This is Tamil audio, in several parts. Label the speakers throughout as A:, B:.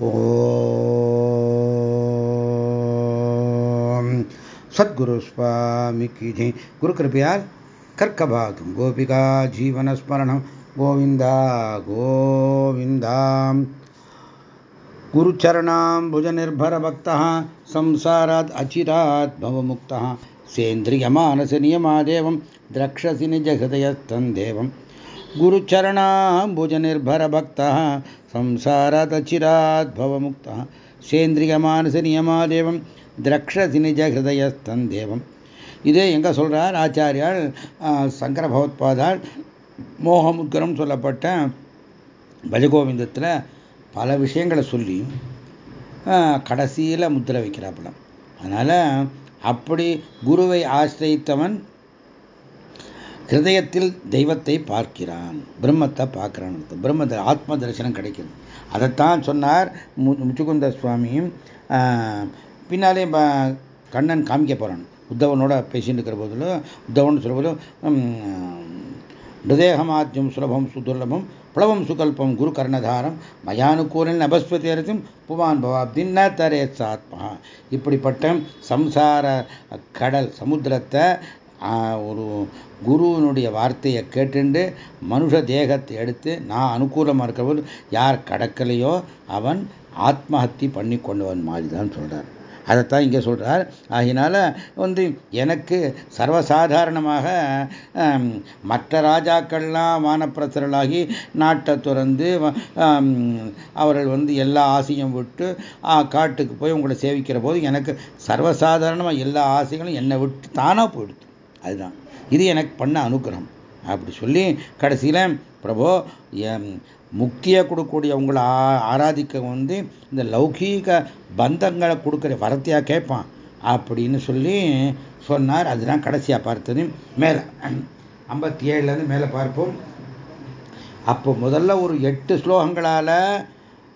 A: ओम। सद्गुरु स्वामी की जय। गुरु कृपया कर्कभागम, गोपिका जीवन स्मरण गोविंद गोविंद। गुरुचरणाबुज निर्भर भक्त संसाराद अचिरात् भवमुक्त। सेन्द्रियमानस नियमादेवं, द्रक्षसि निजहृदयस्थं देवं। गुरुचरणाबुज निर्भर भक्त भवमुक्तः சேந்திரியமானச திரக்ஷசி நிஜ ஹிருதயஸ்தன் தேவம் இதே எங்கே சொல்கிறார் ஆச்சாரியால் சங்கர பகவத்பாதால் மோகமுத்கரம் சொல்லப்பட்ட பஜகோவிந்தத்தில் பல விஷயங்களை சொல்லி கடைசியில் முத்திரை வைக்கிறாப்புல அதனால் அப்படி குருவை ஆசிரியத்தவன் ஹிருதயத்தில் தெய்வத்தை பார்க்கிறான். பிரம்மத்தை பார்க்கிறான் பிரம்ம ஆத்ம தரிசனம் கிடைக்கிறது அதைத்தான் சொன்னார் முச்சுகுந்த சுவாமியும் பின்னாலே கண்ணன் காமிக்க போகிறான் உத்தவனோட பேசிட்டு இருக்கிற போதிலும் உத்தவன் சொல்ல போதும் ஹிருதேகமாத்தியம் சுலபம் சுதுர்லபம் பிளவம் சுகல்பம் குரு கர்ணதாரம் மயானுகூலன் அபஸ்வதேரத்தும் புவான் பவாப்தின் ந தரே சாத்மா இப்படிப்பட்ட சம்சார கடல் சமுத்திரத்தை ஒரு குருவினுடைய வார்த்தையை கேட்டுண்டு மனுஷ தேகத்தை எடுத்து நான் அனுகூலமாக இருக்கிறவன் யார் கடக்கலையோ அவன் ஆத்மஹத்தி பண்ணி கொண்டவன் மாதிரி தான் சொல்கிறார் அதைத்தான் இங்கே சொல்கிறார் ஆகினால வந்து எனக்கு சர்வசாதாரணமாக மற்ற ராஜாக்கள்லாம் வானப்பிரசர்களாகி நாட்டை துறந்து அவர்கள் வந்து எல்லா ஆசையும் விட்டு காட்டுக்கு போய் உங்களை சேவிக்கிற போது எனக்கு சர்வசாதாரணமாக எல்லா ஆசைகளும் என்னை விட்டு தானாக போயிடுது. அதுதான். இது எனக்கு பண்ண அனுகிரகம் அப்படி சொல்லி கடைசியில் பிரபோ முக்தியை கொடுக்கக்கூடிய உங்களை ஆராதிக்க வந்து இந்த லௌகீக பந்தங்களை கொடுக்குற வரத்தையாக கேட்பான். அப்படின்னு சொல்லி சொன்னார். அதுதான் கடைசியாக பார்த்தது. மேலே ஐம்பத்தி ஏழுலேருந்து மேலே பார்ப்போம். அப்போ முதல்ல ஒரு எட்டு ஸ்லோகங்களால்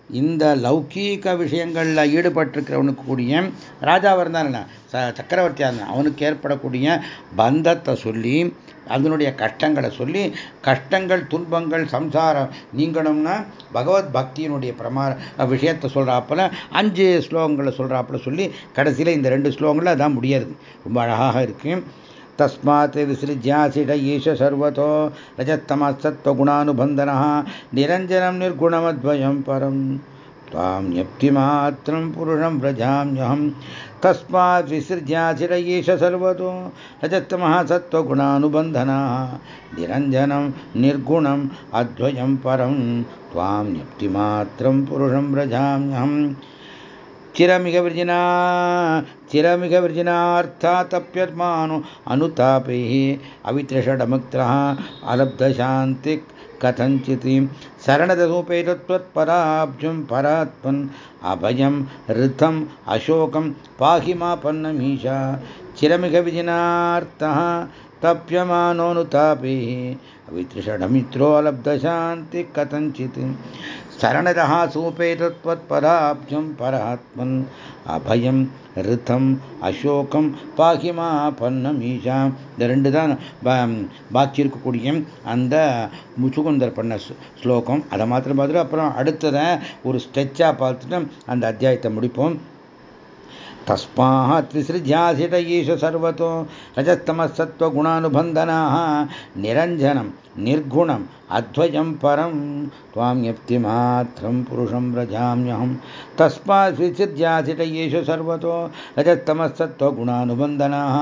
A: இந்த லௌகீக விஷயங்களில் ஈடுபட்டிருக்கிறவனுக்கு கூடிய ராஜாவாக இருந்தான் சக்கரவர்த்தியாக இருந்தான். அவனுக்கு ஏற்படக்கூடிய பந்தத்தை சொல்லி அதனுடைய கஷ்டங்களை சொல்லி கஷ்டங்கள் துன்பங்கள் சம்சாரம் நீங்கணும்னா பகவத் பக்தியினுடைய பிரமா விஷயத்தை சொல்கிறாப்பில் அஞ்சு ஸ்லோகங்களை சொல்கிறாப்புல சொல்லி கடைசியில் இந்த ரெண்டு ஸ்லோகங்களில் அதான் முடியாது. ரொம்ப அழகாக இருக்குது तस्मात् विसृज्यासिड ईश सर्वतो रजत्तमसत्त्वगुणानुबन्धनः निरञ्जनं निर्गुणमद्वयं परं त्वां न्यप्तिमात्रं पुरुषं व्रजाम्यहं तस्मात् विसृज्यासिड ईश सर्वतो रजत्तमः सत्त्वगुणानुबन्धनाः निरञ्जनं निर्गुणम् अद्वयं परं त्वां न्यप्तिमात्रं पुरुषं व्रजाम्यहम् ಚಿರಮಿಗ ವಿರ್ಜಿನಾ ಚಿರಮಿಗ ವಿರ್ಜಿನಾರ್ಥಾತಪ್ಯತ್ಮಾನು ಅನುತಾಪೈ ಅವಿತ್ರಷಡಮಕ್ತ್ರ ಅಲಬ್ಧಶಾಂತಿ ಕಥಂಚಿತಿ சரணதூபேதத்வத்பராப்ஜம் பராத்மன் அபயம் ரித்தம் அசோகம் பாஹிமா பன்னமீஷா சிரமிக விஜினார்த்தா தப்பியமானோனுதாபே அவித்ரிஷடமித்ரோலப்தசாந்தி கதஞ்சித் சரணதா சூபேதத்வத்பராப்ஜம் பராத்மன் அபயம் ரித்தம் அசோகம் பாகிமா ஈஷா. இந்த ரெண்டு தான் பாக்கி இருக்கக்கூடிய அந்த முச்சுகுந்தர் பண்ண ஸ்லோகம். அதை மாத்திரம் பார்த்துட்டு அப்புறம் அடுத்ததை ஒரு ஸ்டெச்சாக பார்த்துட்டு அந்த அத்தியாயத்தை முடிப்போம். तस्मात् विसृज्यासित ईश सर्वतो रजस्तमसत्त्वगुणानुबन्धनाः निरञ्जनं निर्गुणम् अद्वयं परं त्वां यप्तिमात्रं पुरुषं व्रजाम्यहं तस्मात् विसृज्यासित ईश सर्वतो रजस्तमसत्त्वगुणानुबन्धनाः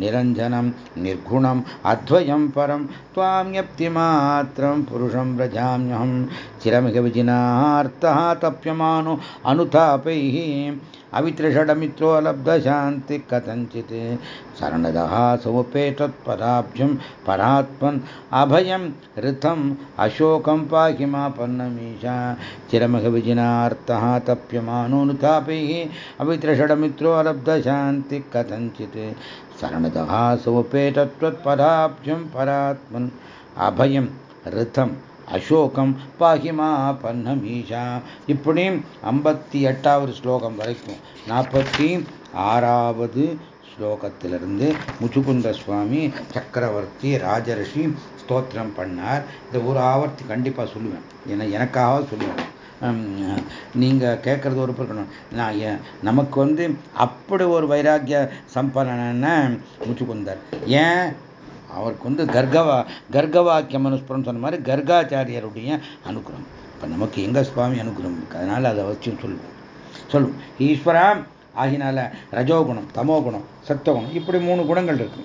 A: निरञ्जनं निर्गुणम् अद्वयं परं त्वां यप्तिमात्रं पुरुषं व्रजाम्यहं चिरमिगविजिनार्तः तप्यमानो अनुतापैः अवित्रषडमित्रो लब्धशान्ति कथञ्चित् शरणदः सोपेतत्पदाब्जं परात्मन् अभयं ऋतम् अशोकं पाहि मापन्नमीशा चिरमघविजिनार्थः तप्यमानोऽनुतापैः अवित्रषडमित्रो लब्धशान्ति कथञ्चित् शरणदः सोपेतत्वत्पदाब्जं परात्मन् अभयं ऋतम् அசோகம் பாகிமா பன்னமீஷா. இப்படி ஐம்பத்தி எட்டாவது ஸ்லோகம் வரைக்கும் நாற்பத்தி ஆறாவது ஸ்லோகத்திலிருந்து முச்சுகுந்த சுவாமி சக்கரவர்த்தி ராஜரிஷி ஸ்தோத்திரம் பண்ணார். இந்த ஒரு ஆவர்த்தி கண்டிப்பாக சொல்லுவேன். ஏன்னா எனக்காக சொல்லுவேன். நீங்கள் கேட்குறது ஒரு இருக்கணும் நான் நமக்கு வந்து அப்படி ஒரு வைராக்கிய சம்பனன்னு முச்சுக்குந்தார் ஏன்? அவருக்கு வந்து கர்கவா கர்கவாக்கியம் அனுஸ்புரம் சொன்ன மாதிரி கர்காச்சாரியருடைய அனுகிரகம். இப்போ நமக்கு எங்க சுவாமி அனுகிரகம் அதனால் அதை அவசியம் சொல்லுவோம் சொல்லுவோம் ஈஸ்வரா ஆகினால ரஜோகுணம் தமோகுணம் சத்தகுணம் இப்படி மூணு குணங்கள் இருக்கு.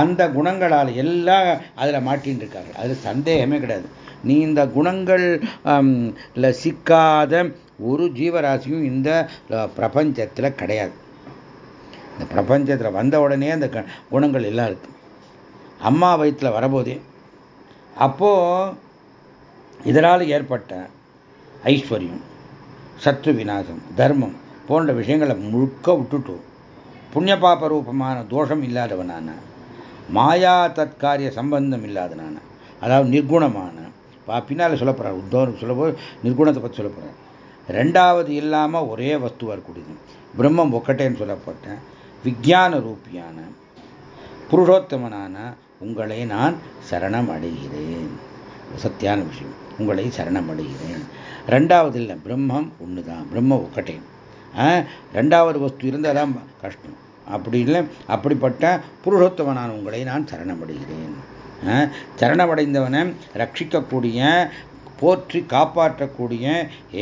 A: அந்த குணங்களால் எல்லாம் அதில் மாட்டின்னு இருக்காங்க அதில் சந்தேகமே கிடையாது. நீ இந்த குணங்கள் சிக்காத ஒரு ஜீவராசியும் இந்த பிரபஞ்சத்தில் கிடையாது. இந்த பிரபஞ்சத்தில் வந்த உடனே அந்த குணங்கள் எல்லாம் இருக்குது அம்மா வயிற்றில் வரபோதே. அப்போது இதனால் ஏற்பட்ட ஐஸ்வர்யம் சத்து விநாசம் தர்மம் போன்ற விஷயங்களை முழுக்க விட்டுட்டு புண்ணிய பாப ரூபமான தோஷம் இல்லாதவனான மாயா தற்காரிய சம்பந்தம் இல்லாதனான அதாவது நிர்குணமான பின்னால் சொல்ல போகிறார் உத்தவனுக்கு சொல்ல போது நிர்குணத்தை பற்றி சொல்ல போகிறார் ரெண்டாவது இல்லாமல் ஒரே வஸ்துவாக இருக்கக்கூடியது. பிரம்மம் ஒக்கட்டேன்னு சொல்லப்பட்ட விஜயான ரூபியான புருஷோத்தமனான உங்களை நான் சரணம் அடைகிறேன் சத்தியான விஷயம். உங்களை சரணம் அடைகிறேன் ரெண்டாவது இல்லை பிரம்மம் ஒன்று தான் பிரம்ம ஒக்கட்டேன் ரெண்டாவது வஸ்து இருந்தால் தான் கஷ்டம். அப்படி இல்லை அப்படிப்பட்ட புருஷோத்தமனான உங்களை நான் சரணமடைகிறேன். சரணமடைந்தவனை ரட்சிக்கக்கூடிய போற்றி காப்பாற்றக்கூடிய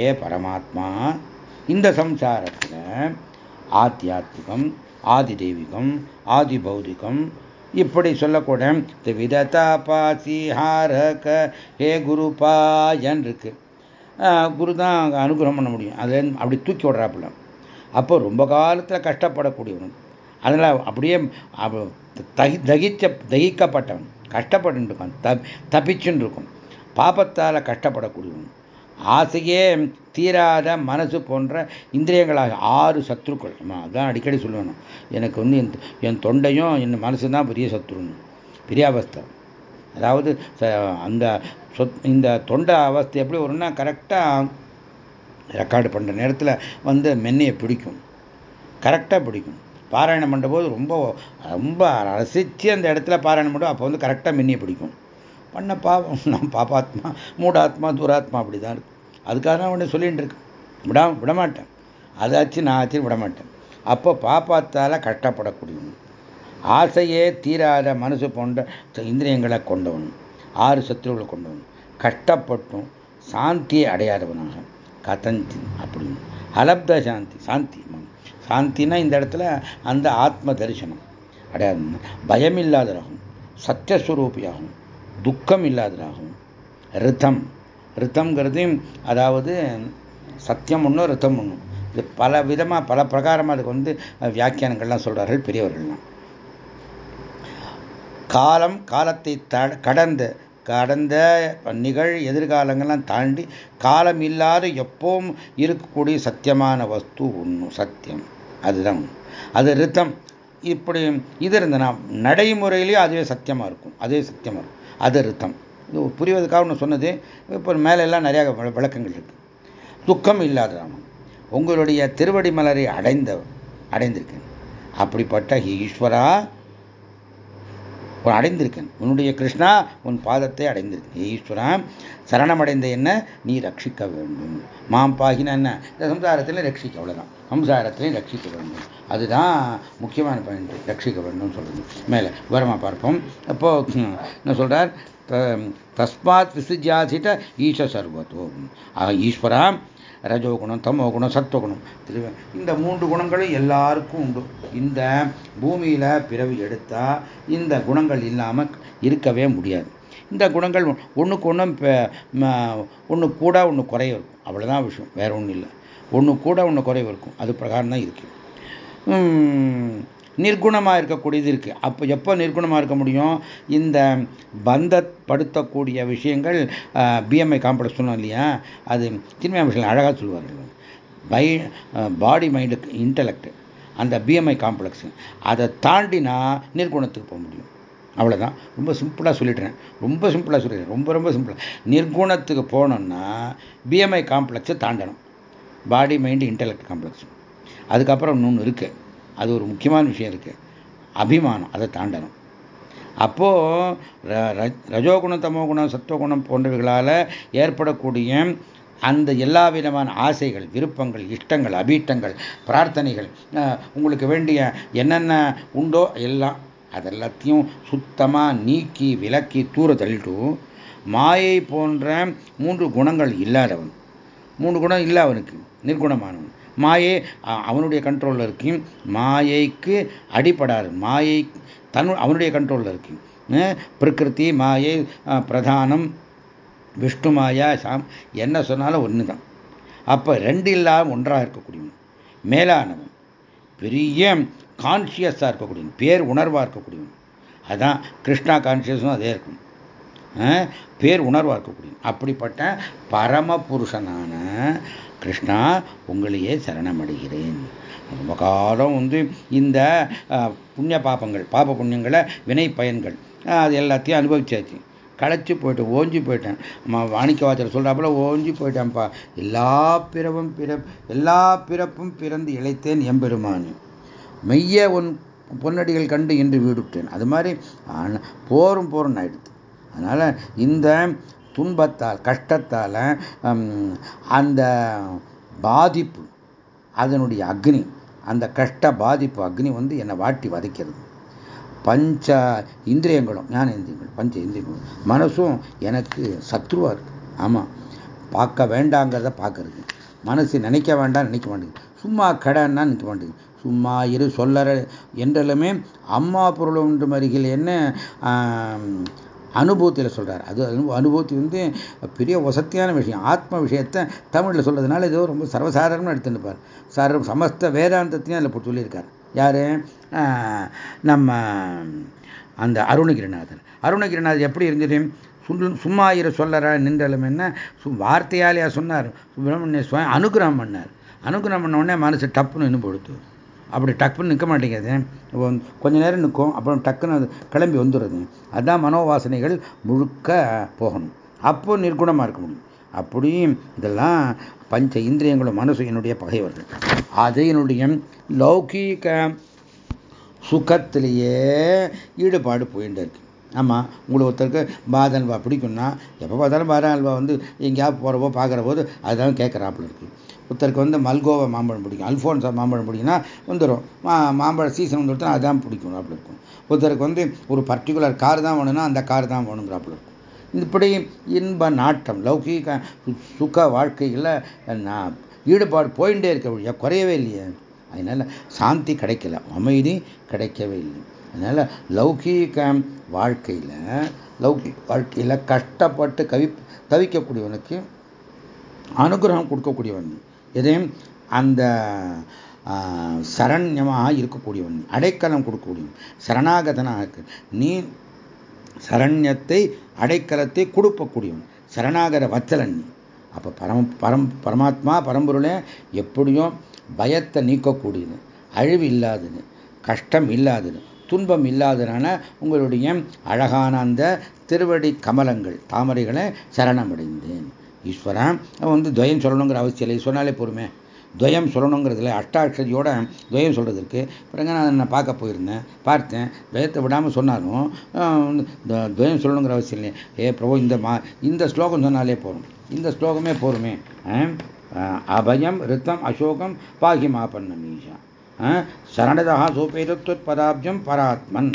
A: ஏ பரமாத்மா இந்த சம்சாரத்தில் ஆத்தியாத்மிகம் ஆதி தெய்வீகம் ஆதி பௌதிகம் இப்படி சொல்லக்கூட விததாபாசி பாசிஹாரக ஹே குருபாயன் இருக்கு குரு தான் அனுகிரகம் பண்ண முடியும். அதை அப்படி தூக்கி விடுறாப்புல. அப்போ ரொம்ப காலத்தில் கஷ்டப்படக்கூடியவன். அதனால் அப்படியே தகி தகிச்ச தகிக்கப்பட்டவன். கஷ்டப்பட்டு இருக்கான். த தப்பிச்சுன்னு இருக்கும் பாபத்தால் கஷ்டப்படக்கூடியவன். ஆசையே தீராத மனசு போன்ற இந்திரியங்களாக ஆறு சத்ருக்கள் அதான் அடிக்கடி சொல்லணும் எனக்கு வந்து என் என் தொண்டையும் என் மனசு தான் பெரிய சத்ருன்னு பெரிய அவஸ்தை. அதாவது அந்த சொத் இந்த தொண்டை அவஸ்தை எப்படி வரும்னா கரெக்டாக ரெக்கார்டு பண்ணுற நேரத்தில் வந்து மென்னையை பிடிக்கும். கரெக்டாக பிடிக்கும். பாராயணம் பண்ணும்போது ரொம்ப ரொம்ப ரசித்து அந்த இடத்துல பாராயணம் பண்ணும். அப்போ வந்து கரெக்டாக மென்னியை பிடிக்கும். பண்ண பாவம். நான் பாப்பாத்மா மூடாத்மா துராத்மா அப்படி தான் இருக்கும் அதுக்காக தான் அவனை சொல்லிட்டு இருக்கேன். விடா விடமாட்டேன். அதாச்சு நான் ஆச்சு விடமாட்டேன். அப்போ பாப்பாத்தால் கஷ்டப்படக்கூடியவன். ஆசையே தீராத மனசு போன்ற இந்திரியங்களை கொண்டவன். ஆறு சத்துருகளை கொண்டவன். கஷ்டப்பட்டும் சாந்தியை அடையாதவனாக கதந்தி அப்படின்னு. அலப்த சாந்தி சாந்தி. சாந்தினா இந்த இடத்துல அந்த ஆத்ம தரிசனம் அடையாது பயமில்லாத ரகம் சத்தியஸ்வரூபியாகும். துக்கம் இல்லாததாகும். ரித்தம் ரித்தம்ங்கிறது அதாவது சத்தியம் ஒன்றும் ரித்தம் ஒன்றும் இது பல விதமாக பல பிரகாரமாக அதுக்கு வந்து வியாக்கியானங்கள்லாம் சொல்கிறார்கள் பெரியவர்கள்லாம். காலம் காலத்தை கடந்த கடந்த நிகழ் எதிர்காலங்கள்லாம் தாண்டி காலம் இல்லாத எப்பவும் இருக்கக்கூடிய சத்தியமான வஸ்து ஒன்று சத்தியம். அதுதான். அது ரித்தம் இப்படி இது இருந்தனா நடைமுறையிலேயே அதுவே சத்தியமாக இருக்கும். அதே சத்தியமாக இருக்கும். அது அர்த்தம் இது புரிவதற்காக ஒன்று சொன்னது இப்போ மேலெல்லாம் நிறையா விளக்கங்கள் இருக்கு. துக்கம் இல்லாத உங்களுடைய திருவடி மலரை அடைந்த அடைந்திருக்கேன். அப்படிப்பட்ட ஈஸ்வரா அடைந்திருக்கேன். உன்னுடைய கிருஷ்ணா உன் பாதத்தை அடைந்திருக்கேன். ஈஸ்வரா சரணமடைந்த என்ன? நீ ரட்சிக்க வேண்டும். மாம் பாகின என்ன? இந்த சம்சாரத்தில் ரட்சிக்க அவ்வளோதான் சம்சாரத்திலையும் ரட்சிக்க வேண்டும். அதுதான் முக்கியமான பாயிண்ட் ரட்சிக்க வேண்டும் சொல்லுது. மேலே விவரமாக பார்ப்போம். அப்போ என்ன சொல்றார்? தஸ்மாத் விசிஜாசிட்ட ஈஷ சர்வத்தோ ஆக ஈஸ்வரா ரஜோகுணம் தமோ குணம் சத்துவகுணம் இந்த மூன்று குணங்களும் எல்லாருக்கும் உண்டு. இந்த பூமியில் பிறவி எடுத்தால் இந்த குணங்கள் இல்லாமல் இருக்கவே முடியாது. இந்த குணங்கள் ஒன்றுக்கு ஒன்றும் ஒன்று கூட ஒன்று குறைய இருக்கும். அவ்வளோதான் விஷயம். வேற ஒன்றும் இல்லை. ஒன்று கூட ஒன்று குறைவு இருக்கும். அது பிரகாரம் தான் இருக்கு. நிர்குணமாக இருக்கக்கூடியது இருக்கு. அப்போ எப்போ நிர்குணமாக இருக்க முடியும்? இந்த பந்தப்படுத்தக்கூடிய விஷயங்கள் பிஎம்ஐ காம்ப்ளெக்ஸ் சொன்னோம் இல்லையா? அது சின்ன விஷயம் அழகாக சொல்லுவார்கள் பை பாடி மைண்டு இன்டலெக்ட் அந்த பிஎம்ஐ காம்ப்ளெக்ஸ் அதை தாண்டினா நிர்குணத்துக்கு போக முடியும். அவ்வளோதான் ரொம்ப சிம்பிளாக சொல்லிடுறேன். ரொம்ப சிம்பிளாக சொல்லிடுறேன். ரொம்ப ரொம்ப சிம்பிளாக நிர்குணத்துக்கு போனோம்னா பிஎம்ஐ காம்ப்ளெக்ஸை தாண்டணும். பாடி மைண்டு இன்டலெக்ட் காம்ப்ளெக்ஸ் அதுக்கப்புறம் இன்னொன்று இருக்குது அது ஒரு முக்கியமான விஷயம் இருக்குது அபிமானம். அதை தாண்டணும். அப்போது ரஜோகுணம் தமோகுணம் சத்துவகுணம் போன்றவைகளால் ஏற்படக்கூடிய அந்த எல்லா விதமான ஆசைகள் விருப்பங்கள் இஷ்டங்கள் அபீட்டங்கள் பிரார்த்தனைகள் உங்களுக்கு வேண்டிய என்னென்ன உண்டோ எல்லாம் அதெல்லாத்தையும் சுத்தமாக நீக்கி விலக்கி தூர தள்ளிட்டும் மாயை போன்ற மூன்று குணங்கள் இல்லாதவன். மூணு குணம் இல்லை அவனுக்கு நிர்குணமானவன். மாயை அவனுடைய கண்ட்ரோலில் இருக்கு. மாயைக்கு அடிப்படாது. மாயை தன் அவனுடைய கண்ட்ரோலில் இருக்கு. பிரகிருதி மாயை பிரதானம் விஷ்ணு மாயா சாம் என்ன சொன்னாலும் ஒன்று தான் அப்போ ரெண்டு இல்லாமல் ஒன்றாக இருக்கக்கூடியவன். மேலானவன். பெரிய கான்சியஸாக இருக்கக்கூடியவன் பேர் உணர்வாக இருக்கக்கூடியவன். அதுதான் கிருஷ்ணா கான்சியஸும் அதே இருக்கும். பேர் உணர்வாக இருக்கக்கூடியவன். அப்படிப்பட்ட பரம புருஷனான கிருஷ்ணா உங்களையே சரணமடைகிறேன். ரொம்ப காலம் வந்து இந்த புண்ணிய பாப்பங்கள் பாப புண்ணியங்களை வினை பயன்கள் அது எல்லாத்தையும் அனுபவிச்சாச்சு. களைச்சி போயிட்டு ஓஞ்சி போயிட்டேன். வாணிக்க வாச்சர் சொல்கிறாப்புல ஓஞ்சி போயிட்டேன்ப்பா. எல்லா பிறவும் பிற எல்லா பிறப்பும் பிறந்து இழைத்தேன் எம்பெருமானு. மெய்ய உன் பொன்னடிகள் கண்டு இன்று வீடுட்டேன் அது மாதிரி போரும் போரும் ஆயிடுது. அதனால் இந்த துன்பத்தால் கஷ்டத்தால் அந்த பாதிப்பு அதனுடைய அக்னி அந்த கஷ்ட பாதிப்பு அக்னி வந்து என்னை வாட்டி வதைக்கிறது. பஞ்ச இந்திரியங்களும் ஞான இந்திரியங்கள் பஞ்ச இந்திரியங்களும் மனசும் எனக்கு சத்ருவா இருக்குது ஆமாம் பார்க்க வேண்டாங்கிறத பார்க்கறது. மனசு நினைக்க வேண்டாம் நினைக்க மாட்டேங்குது. சும்மா கடைன்னா நினைக்க மாட்டேங்குது. சும்மா இரு சொல்லற என்றாலுமே அம்மா பொருள் ஒன்று மருகில் என்ன அனுபவத்தில் சொல்கிறார் அது அனுபவத்தி வந்து பெரிய வசத்தியான விஷயம். ஆத்ம விஷயத்தை தமிழில் சொல்கிறதுனால ஏதோ ரொம்ப சர்வசாதாரணமாக எடுத்துருப்பார் சர்வ சமஸ்த வேதாந்தத்தையும் அதில் போட்டு சொல்லியிருக்கார். யார்? நம்ம அந்த அருணகிரிநாதன் அருணகிரிநாதன் எப்படி இருந்தது? சும்மா இரு சொல்லற நின்றாலும் என்ன? வார்த்தையாலேயா சொன்னார். சுப்பிரமணிய சுவாமி அனுகிரகம் பண்ணார். அனுகிரகம் பண்ண உடனே மனசு டப்புன்னு இன்னும் கொடுத்து அப்படி டக்குன்னு நிற்க மாட்டேங்குது. கொஞ்ச நேரம் நிற்கும் அப்புறம் டக்குன்னு கிளம்பி வந்துடுறது அதுதான் மனோவாசனைகள் முழுக்க போகணும். அப்போ நிர்குணமாக இருக்க முடியும். அப்படியும் இதெல்லாம் பஞ்ச இந்திரியங்களும் மனசு என்னுடைய பகைவர்கள். அது என்னுடைய லௌகீக சுகத்திலேயே ஈடுபாடு போயிட்டு இருக்கு. ஆமாம் உங்களுக்கு ஒருத்தருக்கு பாத அல்வா பிடிக்கும்னா எப்போ பார்த்தாலும் பாத அல்வா வந்து எங்கேயாவது போகிறவோ பார்க்குற போது அதுதான் கேட்குறாப்புல இருக்குது ஒருத்தருக்கு வந்து மல்கோவா மாம்பழம் பிடிக்கும். அல்ஃபோன்ஸா மாம்பழம் பிடிக்கும்னா வந்துடும் மா மாம்பழ சீசன் வந்துடுத்தா அதுதான் பிடிக்கும் அப்படி இருக்கும். ஒருத்தருக்கு வந்து ஒரு பர்டிகுலர் கார் தான் வேணும்னா அந்த கார் தான் வேணுங்கிறாப்புல இருக்கும். இப்படி இன்ப நாட்டம் லௌகீக சுக வாழ்க்கையில் நான் ஈடுபாடு போயிட்டே இருக்க வழியா குறையவே இல்லையே. அதனால் சாந்தி கிடைக்கல அமைதி கிடைக்கவே இல்லை. அதனால் லௌகீக வாழ்க்கையில் லௌகிக வாழ்க்கையில் கஷ்டப்பட்டு கவி தவிக்கக்கூடியவனுக்கு அனுகிரகம் கொடுக்கக்கூடியவன். எதையும் அந்த சரண்யமாக இருக்கக்கூடியவன் அடைக்கலம் கொடுக்கக்கூடியவன் சரணாகதனாக நீ சரண்யத்தை அடைக்கலத்தை கொடுக்கக்கூடியவன் சரணாகர வச்சலன் நீ. அப்போ பரம் பரம் பரமாத்மா பரம்பொருளே எப்படியும் பயத்தை நீக்கக்கூடியது அழிவு இல்லாதது கஷ்டம் இல்லாதது துன்பம் இல்லாதனான உங்களுடைய அழகான அந்த திருவடி கமலங்கள் தாமரைகளை சரணமடைந்தேன் ஈஸ்வரன் வந்து துவயம் சொல்லணுங்கிற அவசியம் இல்லை. சொன்னாலே பொறுமை துவயம் சொல்லணுங்கிறதுல அஷ்டாட்சரியோட துவயம் சொல்கிறதுக்கு பிறகு நான் நான் பார்க்க போயிருந்தேன். பார்த்தேன். துவயத்தை விடாமல் சொன்னாலும் துவயம் சொல்லணுங்கிற அவசியம் இல்லை. ஏ பிரபு இந்த மா இந்த ஸ்லோகம் சொன்னாலே போகும் இந்த ஸ்லோகமே போருமே அபயம் ரித்தம் அசோகம் பாகி மாபன்னம் ஈஷா சரணதா சோபேதத்வத் பதாப்ஜம் பராத்மன்.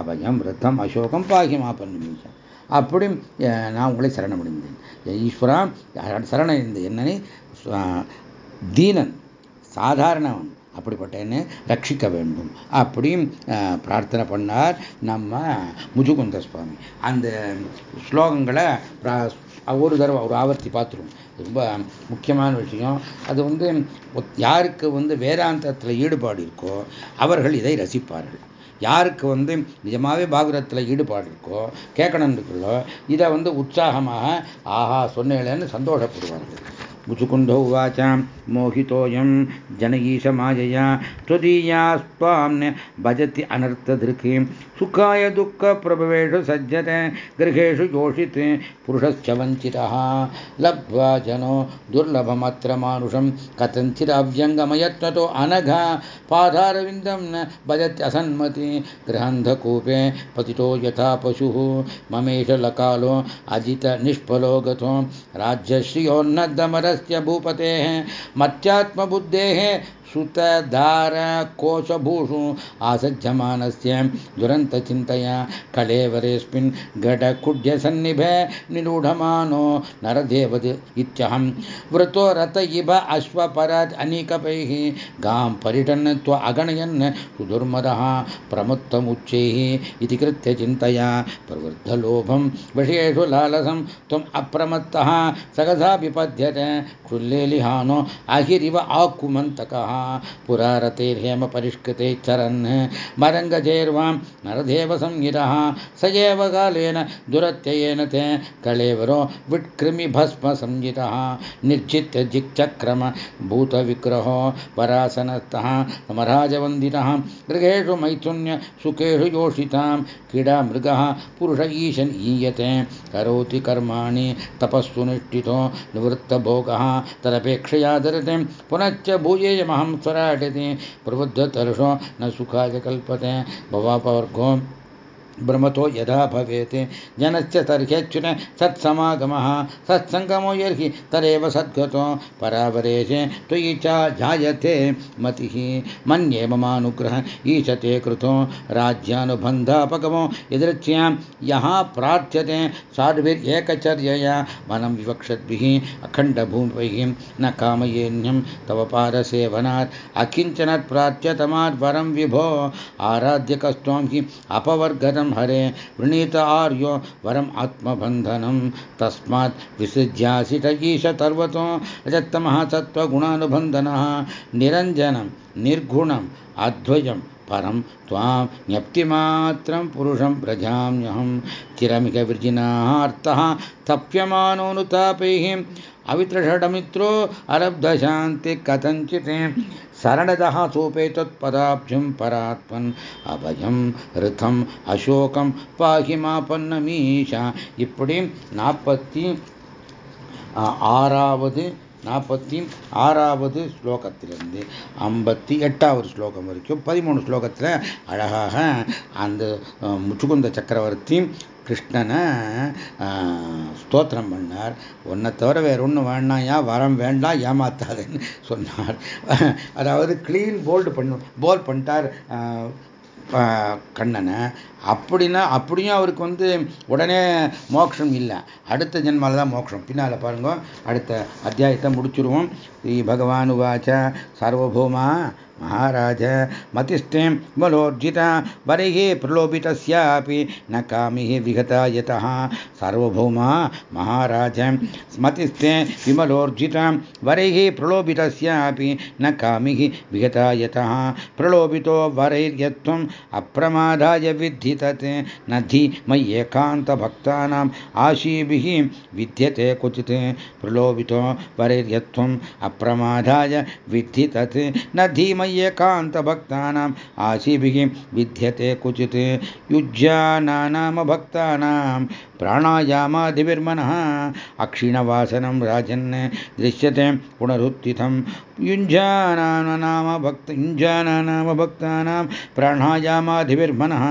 A: அபயம் ரித்தம் அசோகம் பாகி மாபன்னம் ஈஷா அப்படி நான் உங்களை சரணமடைந்தேன் ஈஸ்வரா சரணடைந்த என்னை தீனன் சாதாரணவன் அப்படிப்பட்ட என்னை ரட்சிக்க வேண்டும். அப்படியும் பிரார்த்தனை பண்ணார். நம்ம முஜுகுந்த சுவாமி அந்த ஸ்லோகங்களை ஒரு தடவை ஒரு ஆவர்த்தி பார்த்துருவோம் ரொம்ப முக்கியமான விஷயம். அது வந்து யாருக்கு வந்து வேதாந்தத்தில் ஈடுபாடு இருக்கோ அவர்கள் இதை ரசிப்பார்கள். யாருக்கு வந்து நிஜமாகவே பாகவதத்தில் ஈடுபாடு இருக்கோ கேட்கணுன்றோ இதை வந்து உற்சாகமாக ஆஹா சொன்னேன்னு சந்தோஷப்படுவார்கள். முச்சுக்குண்டோ உவாச்சாம். मोहितोऽयं जनईशमायया त्वदीयास्त्वां भजति अनर्थदृक् सुखाय दुःखप्रभवेषु सज्जते, गृहेषु योषिते पुरुषश्च वञ्चितः। लब्ध्वा जनो दुर्लभमत्र मानुषं कथञ्चिदव्यङ्गमयत्नतो अनघा। पादारविन्दं न भजत्यसन्मति गृहन्धकूपे पतितो यथा पशुः। ममेश लकालो अजितनिष्फलो गतो राज्यश्रियोन्नद्धमरस्य भूपतेः। मत्यात्मबुद्धेः सुतधारकोशभूषु आसज्जमानस्य दुरन्तचिन्तया कलेवरेऽस्मिन् घटकुड्यसन्निभे निरूढमानो नरदेव इत्यहं वृतो रत इव अश्वपरात् अनीकपैः गां परिटन् त्व अगणयन् सुदुर्मदः प्रमुत्तमुच्चैः इति कृत्य चिन्तया प्रवृद्धलोभं विषयेषु लालसं त्वम् अप्रमत्तः सगधा विपद्यते क्षुल्लेलिहानो अहिरिव आकुमन्तकः पुरारतेर्हेम परिष्कृते चरन् मरङ्गजेर्वां नरदेव संहितः स एव कालेन दुरत्ययेन ते कलेवरो विट्कृमिभस्म संहितः निर्जित्य जिक्चक्रम भूतविग्रहो परासनस्थः, समराजवन्दितः गृहेषु मैथुन्य सुखेषु योषितां क्रीडा मृगः पुरुष ईशन् ईयते। करोति कर्माणि तपस्सुनिष्ठितो निवृत्तभोगः, तदपेक्षया धरते। पुनश्च भूयेयमहं स्वराटति प्रबुद्धतर्षो न सुखाय कल्पते। भवापवर्गो भ्रमतो यदा भवेत्। जनश्च तर्ह्यच्युत सत्समागमः। सत्सङ्गमो यर्हि तदेव सद्गतो परावरेशे। त्वयि च जायते मतिः। मन्ये ममानुग्रह ईशते कृतो राज्यानुबन्धापगमो यदृच्छ्यां यः प्रार्थ्यते साध्भिर्येकचर्यया वनं विवक्षद्भिः अखण्डभूमिभिः न कामयेन्यं तव पादसेवनात्। अकिञ्चनत् प्रार्थ्यतमात् वरं विभो। आराध्य कस्त्वं हि अपवर्गतं हरे वृणीत आर्यो वरम आत्मबंधनम तस्मा विसृज्यासी ईश सर्वतो रजतम सत्वगुणानुबंधन निरंजनम निर्गुणम अद्वज परम तां ज्ञप्तिमात्रं पुरुषं व्रजाम्यहं चिरमिकविर्जिनार्तः तप्यमानो अनुतापैः अवित्रषडमित्रो अरब्धशान्ति कथञ्चित्। சரணதா சோபேதத்பதாப்ஜம் பராத்மன் அபயம் ரிதம் அசோகம் பாகிமா பன்னமீஷா இப்படி நாற்பத்தி ஆறாவது நாற்பத்தி ஆறாவது ஸ்லோகத்திலிருந்து ஐம்பத்தி எட்டாவது ஸ்லோகம் வரைக்கும் பதிமூணு ஸ்லோகத்தில் அழகாக அந்த முச்சுகுந்த சக்கரவர்த்தி கிருஷ்ணனை ஸ்தோத்திரம் பண்ணார். ஒன்றை தவிர வேற ஒன்று வேண்டாம் ஏன் வரம் வேண்டாம் ஏமாத்தாதுன்னு சொன்னார். அதாவது கிளீன் போல்டு பண்ணு போல் பண்ணிட்டார். கண்ணனை. அப்படின்னா அப்படியும் அவருக்கு வந்து உடனே மோட்சம் இல்லை. அடுத்த ஜென்மால தான் மோட்சம். பின்னால் பாருங்க அடுத்த அத்தியாயத்தை முடிச்சிருவோம். ஸ்ரீ பகவான் உவாச்ச சார்வபௌமா महाराज, मतिष्ठिं बलोर्जिता वरैः प्रलोभितस्यापि न कामिः विगता यतः। सार्वभौमा महाराज मतिस्थे विमलोर्जिता वरैः प्रलोभितस्यापि न कामिः विगता यतः। प्रलोभितो वरैर्यत्वम् अप्रमादाय विद्धि तत् न धि मय्येकान्तभक्तानाम् आशीभिः विद्यते क्वचित्। प्रलोभितो वरैर्यत्वम् अप्रमादाय विद्धि तत् न धीमयि एकान्तभक्तानाम् आशीभिः विद्यते क्वचित् युज्यानानामभक्तानां प्राणायामादिभिर्मनः अक्षीणवासनं राजन् दृश्यते पुनरुत्थितं युञ्जानामभक्त युञ्जानानामभक्तानां प्राणायामादिभिर्मनः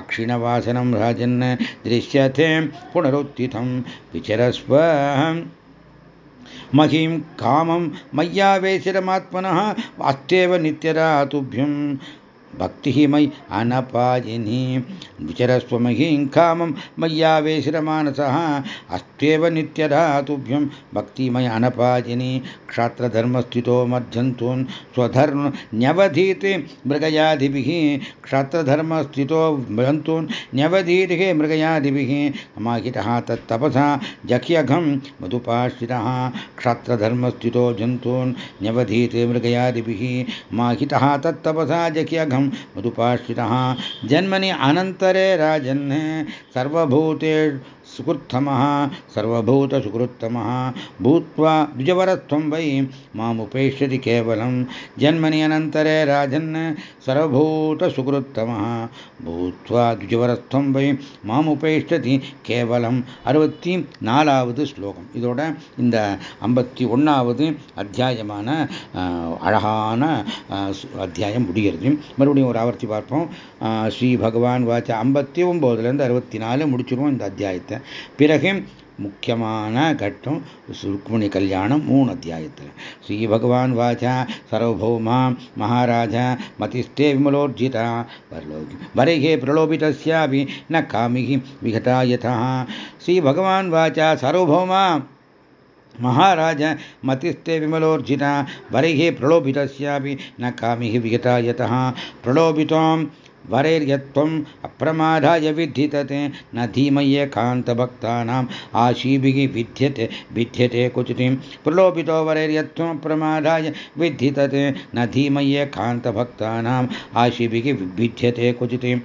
A: अक्षीणवासनं राजन् दृश्यते पुनरुत्थितं विचरस्व மகிம் காமம் மய்யாவேசிரமாத்மனா அஸ்தேவ நித்தியராதுபியம் भक्तिः मयि अनपायिनी। विचरस्व महीं कामं मय्यावेशिरमानसः अस्त्येव नित्यदा तुभ्यं भक्तिमय अनपायिनी। क्षात्रधर्मस्थितो मध्यन्तून् स्वधर्म न्यवधीते मृगयादिभिः। क्षात्रधर्मस्थितो जन्तून् न्यवधीतिः मृगयादिभिः। समाहितः तत्तपसा जख्यघं मधुपाश्रितः। क्षात्रधर्मस्थितो जन्तून् न्यवधीते मृगयादिभिः। माहितः तत्तपसा जख्यघं मधुपाश्रितः। जन्मनि अनन्तरे राजन् सर्वभूते सुकृत्तमः सर्वभूतसुकृत्तमः भूत्वा द्विजवरत्वं वै मामुपेष्यति केवलं जन्मनि अनन्तरे राजन् सर्वभूतसुकृत्तमः भूत्वा द्विजवरत्वं वै மாமுபேஷ்டதி கேவலம் அறுபத்தி நாலாவது ஸ்லோகம் இதோட இந்த ஐம்பத்தி ஒன்றாவது அத்தியாயமான அழகான அத்தியாயம் முடிகிறது மறுபடியும் ஒரு ஆவர்த்தி பார்ப்போம் ஸ்ரீ பகவான் வாச்ச ஐம்பத்தி ஒம்போதுலேருந்து அறுபத்தி நாலு முடிச்சிருவோம் இந்த அத்தியாயத்தை பிறகு முக்கியமான கட்டம் ருக்மிணி கல்யாணம் மூணு அத்தியாயத்தில் ஸ்ரீ பகவான் வாச்சா சர்வபௌமா மகாராஜா மதிஸ்தே விமலோர்ஜிதா வரலோகி வரைகே பிரலோபிதஸ்யாபி ந காமிகி விகதா யதா ஸ்ரீ பகவான் வாச்சா சர்வபௌமா महाराज मतिस्ते विमलोर्जिता वरैः प्रलोभितस्यापि न कामिः विगता यतः प्रलोभितों वरैर्यत्वम् अप्रमादाय विद्धितते। न धीमय्य कान्तभक्तानाम् आशीभिः विद्यते विद्यते क्वचितिं प्रलोभितो वरैर्यत्वम् अप्रमादाय विद्धितते। न धीमय्य कान्तभक्तानाम् आशीभिः विद्यते क्वचितिं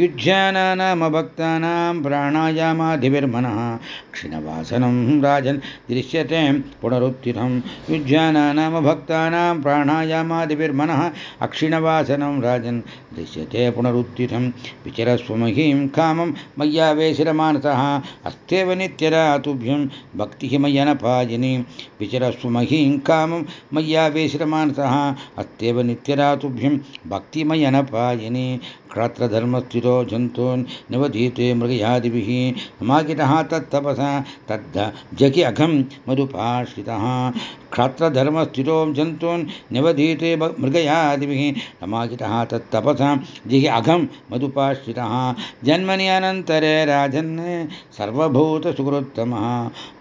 A: युज्यानानामभक्तानां प्राणायामाधिभिर्मनः क्षीणवासनं राजन् दृश्यते पुनरुत्थितं। युज्यानानामभक्तानां प्राणायामादिभिर्मनः। अक्षीणवासनं राजन् दृश्यते पुनरुत्थितं विचरस्वमहीं कामं मय्यावेशिरमानसः अस्त्येव नित्यदा तुभ्यं भक्तिः मय्यनपायिनी विचरस्वमहीं कामं मय्यावेशिरमानसः अस्त्येव नित्यदा तुभ्यं भक्तिमयनपायिनी क्षात्रधर्मस्थितो जन्तून् निवधीते मृगयादिभिः समागितः तत्तपसा तद्ध जगि अघं मधुपाश्रितः क्षात्रधर्मस्थितो जन्तून् निवधीते मृगयादिभिः समागितः तत्तपसा जिहि अघं मधुपाश्रितः जन्मनि अनन्तरे राजन् सर्वभूतसुकृत्तमः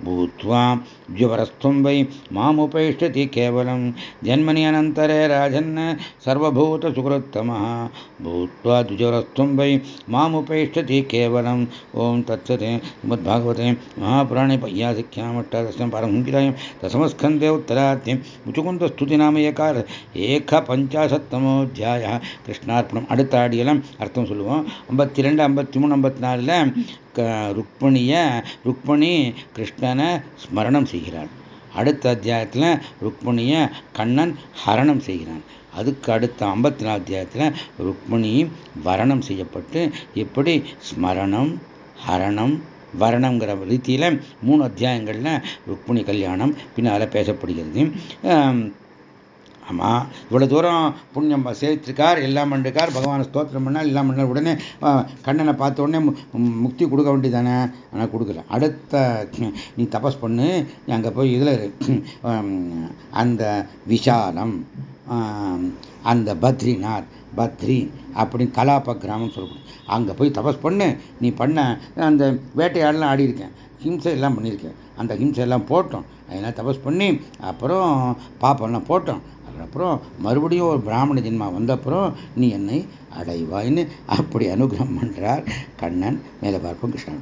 A: भूत्वा द्विवरस्थं वै मामुपैष्यति केवलं जन्मनि अनन्तरे राजन् सर्वभूतसुकृत्तमः भूत्वा द्विजवरस्थं वै मामुपैष्यति केवलम् ॐ तत्सते श्रीमद्भागवते महापुराणे पय्यासिख्यामष्टादशं पारंहितायां दशमस्कन्धे उत्तराद्यं मुचुकुन्दस्तुतिनाम एकार ஏகபஞ்சாசத்தமோத்தியாய கிருஷ்ணார்ப்பணம் அடுத்த ஆடியெல்லாம் அர்த்தம் சொல்லுவோம் ஐம்பத்தி ரெண்டு ஐம்பத்தி மூணு ஐம்பத்தி நாலில் ருக்மணியை ருக்மணி கிருஷ்ணனை ஸ்மரணம் செய்கிறாள் அடுத்த அத்தியாயத்தில் ருக்மணியை கண்ணன் ஹரணம் செய்கிறான். அதுக்கு அடுத்த ஐம்பத்தி நாலு அத்தியாயத்தில் ருக்மணி வரணம் செய்யப்பட்டு இப்படி ஸ்மரணம் ஹரணம் வரணங்கிற ரீதியில் மூணு அத்தியாயங்களில் ருக்மிணி கல்யாணம் பின்னால் பேசப்படுகிறது. ஆமாம் இவ்வளோ தூரம் புண்ணியம் சேர்த்திருக்கார் எல்லாம் பண்ணிருக்கார் பகவான் ஸ்தோத்திரம் பண்ணால் எல்லாம் பண்ணால் உடனே கண்ணனை பார்த்த உடனே முக்தி கொடுக்க வேண்டியதானே? ஆனால் கொடுக்கல. அடுத்த நீ தபஸ் பண்ணு நீ அங்கே போய் இதில் அந்த விஷாலம் அந்த பத்ரிநாத் பத்ரி அப்படின்னு கலாப்ப கிராமம் சொல்லக்கூடிய அங்கே போய் தபஸ் பண்ணு நீ பண்ண அந்த வேட்டையாடலாம் ஆடியிருக்கேன் ஹிம்சை எல்லாம் பண்ணியிருக்கேன். அந்த ஹிம்சை எல்லாம் போட்டோம். அதெல்லாம் தபஸ் பண்ணி அப்புறம் பாப்பெல்லாம் போட்டோம். அதுக்கப்புறம் மறுபடியும் ஒரு பிராமண ஜென்மா வந்தப்புறம் நீ என்னை அடைவாயின்னு அப்படி அனுகிரகம் பண்ணுறார் கண்ணன் மேலே பார்ப்போம் கிருஷ்ணன்.